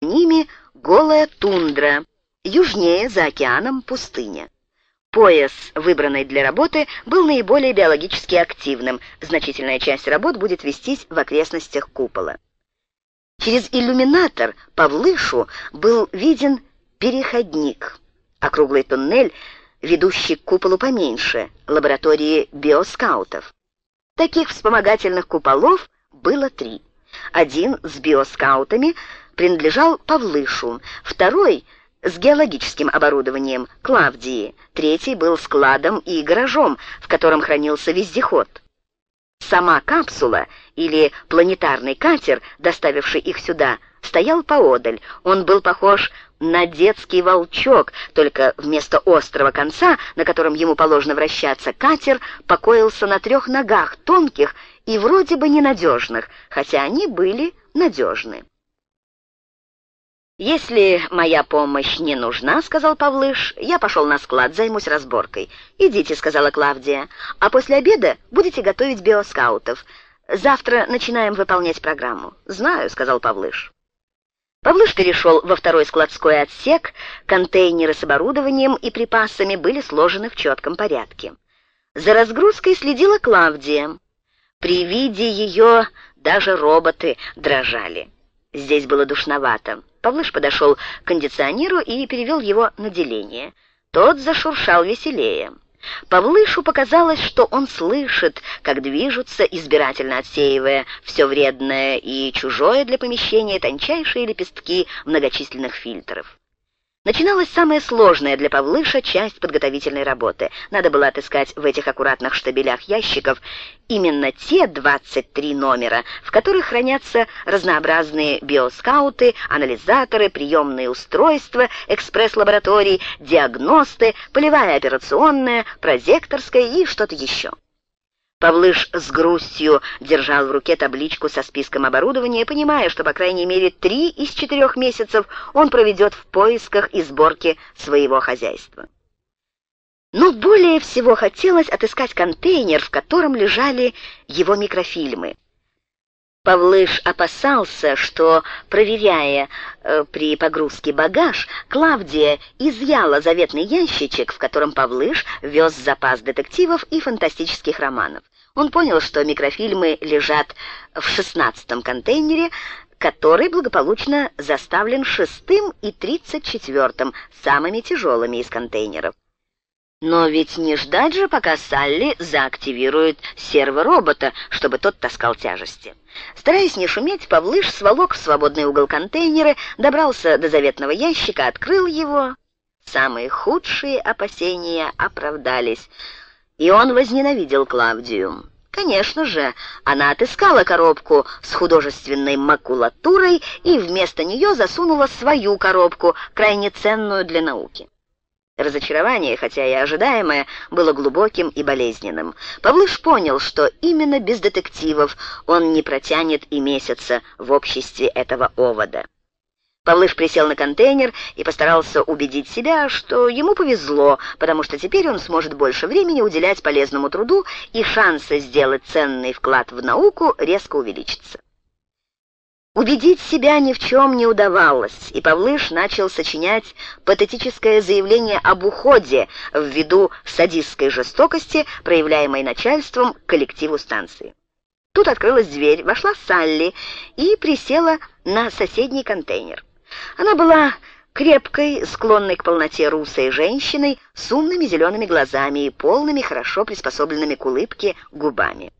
ними голая тундра, южнее, за океаном, пустыня. Пояс, выбранный для работы, был наиболее биологически активным. Значительная часть работ будет вестись в окрестностях купола. Через иллюминатор Павлышу был виден переходник, округлый туннель, ведущий к куполу поменьше, лаборатории биоскаутов. Таких вспомогательных куполов было три. Один с биоскаутами принадлежал Павлышу, второй — с геологическим оборудованием Клавдии, третий был складом и гаражом, в котором хранился вездеход. Сама капсула или планетарный катер, доставивший их сюда, стоял поодаль. Он был похож на детский волчок, только вместо острого конца, на котором ему положено вращаться, катер покоился на трех ногах, тонких и вроде бы ненадежных, хотя они были надежны. «Если моя помощь не нужна, — сказал Павлыш, — я пошел на склад, займусь разборкой. Идите, — сказала Клавдия, — а после обеда будете готовить биоскаутов. Завтра начинаем выполнять программу». «Знаю», — сказал Павлыш. Павлыш перешел во второй складской отсек, контейнеры с оборудованием и припасами были сложены в четком порядке. За разгрузкой следила Клавдия. При виде ее даже роботы дрожали. Здесь было душновато. Павлыш подошел к кондиционеру и перевел его на деление. Тот зашуршал веселее. Павлышу показалось, что он слышит, как движутся, избирательно отсеивая все вредное и чужое для помещения тончайшие лепестки многочисленных фильтров. Начиналась самая сложная для Павлыша часть подготовительной работы. Надо было отыскать в этих аккуратных штабелях ящиков именно те 23 номера, в которых хранятся разнообразные биоскауты, анализаторы, приемные устройства, экспресс-лаборатории, диагносты, полевая операционная, прозекторская и что-то еще. Павлыш с грустью держал в руке табличку со списком оборудования, понимая, что по крайней мере три из четырех месяцев он проведет в поисках и сборке своего хозяйства. Но более всего хотелось отыскать контейнер, в котором лежали его микрофильмы. Павлыш опасался, что, проверяя э, при погрузке багаж, Клавдия изъяла заветный ящичек, в котором Павлыш вез запас детективов и фантастических романов. Он понял, что микрофильмы лежат в шестнадцатом контейнере, который благополучно заставлен шестым и тридцать четвертым, самыми тяжелыми из контейнеров. Но ведь не ждать же, пока Салли заактивирует серворобота, чтобы тот таскал тяжести. Стараясь не шуметь, Павлыш сволок в свободный угол контейнера, добрался до заветного ящика, открыл его. Самые худшие опасения оправдались, и он возненавидел Клавдию. Конечно же, она отыскала коробку с художественной макулатурой и вместо нее засунула свою коробку, крайне ценную для науки. Разочарование, хотя и ожидаемое, было глубоким и болезненным. Павлыш понял, что именно без детективов он не протянет и месяца в обществе этого овода. Павлыш присел на контейнер и постарался убедить себя, что ему повезло, потому что теперь он сможет больше времени уделять полезному труду, и шансы сделать ценный вклад в науку резко увеличатся. Убедить себя ни в чем не удавалось, и Павлыш начал сочинять патетическое заявление об уходе ввиду садистской жестокости, проявляемой начальством к коллективу станции. Тут открылась дверь, вошла Салли и присела на соседний контейнер. Она была крепкой, склонной к полноте русой женщиной с умными зелеными глазами и полными, хорошо приспособленными к улыбке губами.